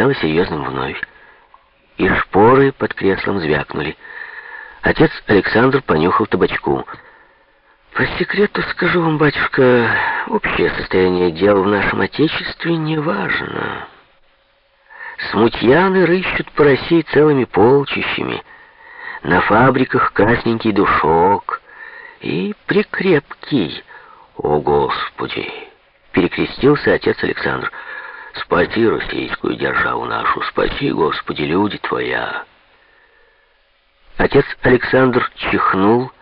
стало серьезным вновь. И шпоры под креслом звякнули. Отец Александр понюхал табачку. «По секрету скажу вам, батюшка, общее состояние дел в нашем Отечестве не важно. Смутьяны рыщут по России целыми полчищами. На фабриках красненький душок и прикрепкий. О, Господи!» Перекрестился отец Александр. «Спаси российскую державу нашу, спаси, Господи, люди Твоя!» Отец Александр чихнул,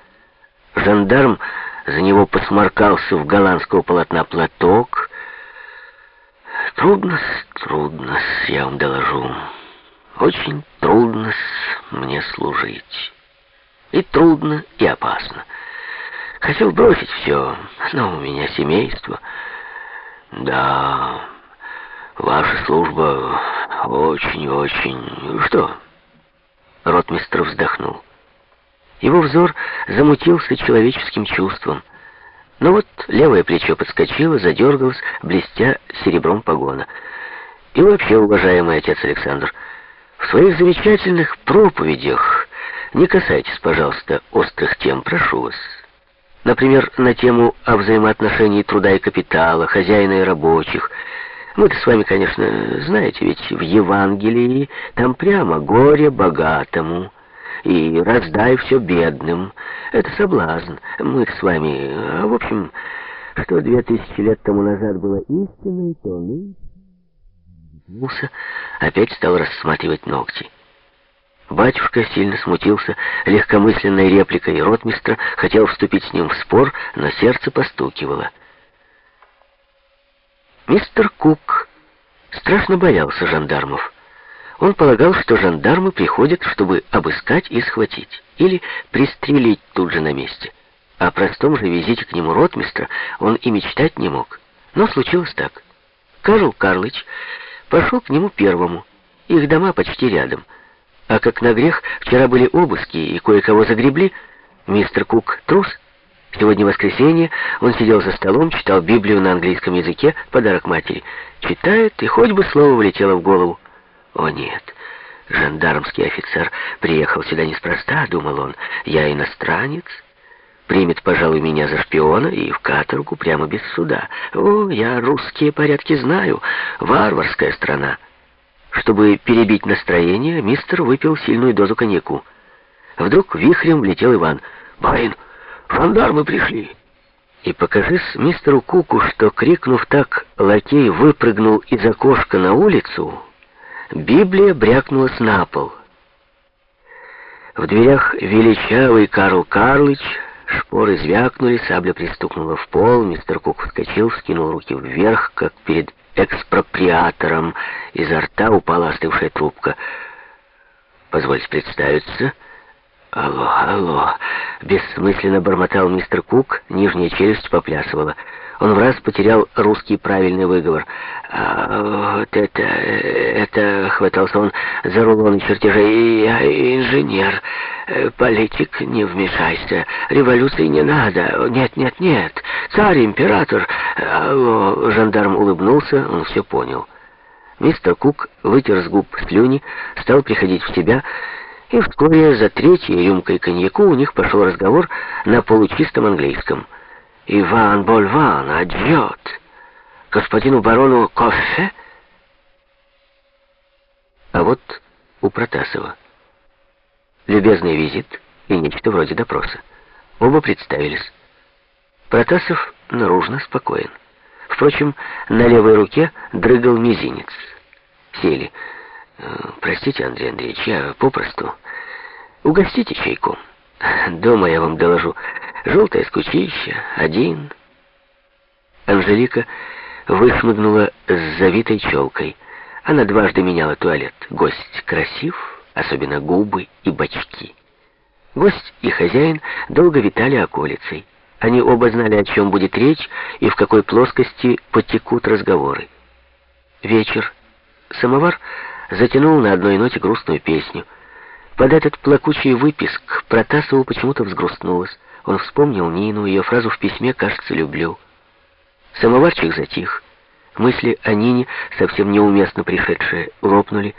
жандарм за него посморкался в голландского полотна платок. Трудно, трудно, я вам доложу. Очень трудно мне служить. И трудно, и опасно. Хотел бросить все, но у меня семейство. Да, ваша служба очень-очень... Что? Ротмистр вздохнул. Его взор замутился человеческим чувством. Но вот левое плечо подскочило, задергалось, блестя серебром погона. И вообще, уважаемый отец Александр, в своих замечательных проповедях не касайтесь, пожалуйста, острых тем, прошу вас. Например, на тему о взаимоотношении труда и капитала, хозяина и рабочих. Мы-то с вами, конечно, знаете, ведь в Евангелии там прямо горе богатому и раздай все бедным. Это соблазн. Мы с вами... А, в общем, что две тысячи лет тому назад было истиной, то ныне... Муса опять стал рассматривать ногти. Батюшка сильно смутился легкомысленной репликой ротмистра, хотел вступить с ним в спор, но сердце постукивало. Мистер Кук страшно боялся жандармов. Он полагал, что жандармы приходят, чтобы обыскать и схватить, или пристрелить тут же на месте. О простом же визите к нему ротмистра он и мечтать не мог. Но случилось так. Карл Карлыч пошел к нему первому. Их дома почти рядом. А как на грех, вчера были обыски и кое-кого загребли. Мистер Кук трус. Сегодня воскресенье, он сидел за столом, читал Библию на английском языке, подарок матери. Читает, и хоть бы слово влетело в голову. О нет, жандармский офицер приехал сюда неспроста, думал он. Я иностранец, примет, пожалуй, меня за шпиона и в каторгу прямо без суда. О, я русские порядки знаю, варварская страна. Чтобы перебить настроение, мистер выпил сильную дозу коньяку. Вдруг вихрем влетел Иван. «Барин, жандармы пришли!» И покажись мистеру Куку, что, крикнув так, лакей выпрыгнул из окошка на улицу, Библия брякнулась на пол. В дверях величавый Карл Карлыч, шпоры звякнули, сабля пристукнула в пол, мистер Кук вскочил, скинул руки вверх, как перед экспроприатором, изо рта упала остывшая трубка. «Позвольте представиться». «Алло, алло!» — бессмысленно бормотал мистер Кук, нижняя челюсть поплясывала. Он в раз потерял русский правильный выговор. А, вот это... это... хватался он за рулон чертежей. Я инженер, э, политик, не вмешайся. Революции не надо. Нет, нет, нет. Царь, император. Алло, жандарм улыбнулся, он все понял. Мистер Кук вытер с губ слюни, стал приходить в себя, и вскоре за третьей рюмкой коньяку у них пошел разговор на получистом английском. «Иван Больван, адьет! Господину барону кофе?» А вот у Протасова. Любезный визит и нечто вроде допроса. Оба представились. Протасов наружно спокоен. Впрочем, на левой руке дрыгал мизинец. Сели. Э, «Простите, Андрей Андреевич, я попросту. Угостите чайку. Дома я вам доложу. Желтое скучище, один». Анжелика вышмыгнула с завитой челкой. Она дважды меняла туалет. Гость красив, особенно губы и бочки. Гость и хозяин долго витали околицей. Они оба знали, о чем будет речь и в какой плоскости потекут разговоры. Вечер. Самовар затянул на одной ноте грустную песню. Под этот плакучий выписк Протасову почему-то взгрустнулось. Он вспомнил Нину, ее фразу в письме «кажется, люблю». Самоварчик затих. Мысли о Нине, совсем неуместно пришедшие, лопнули,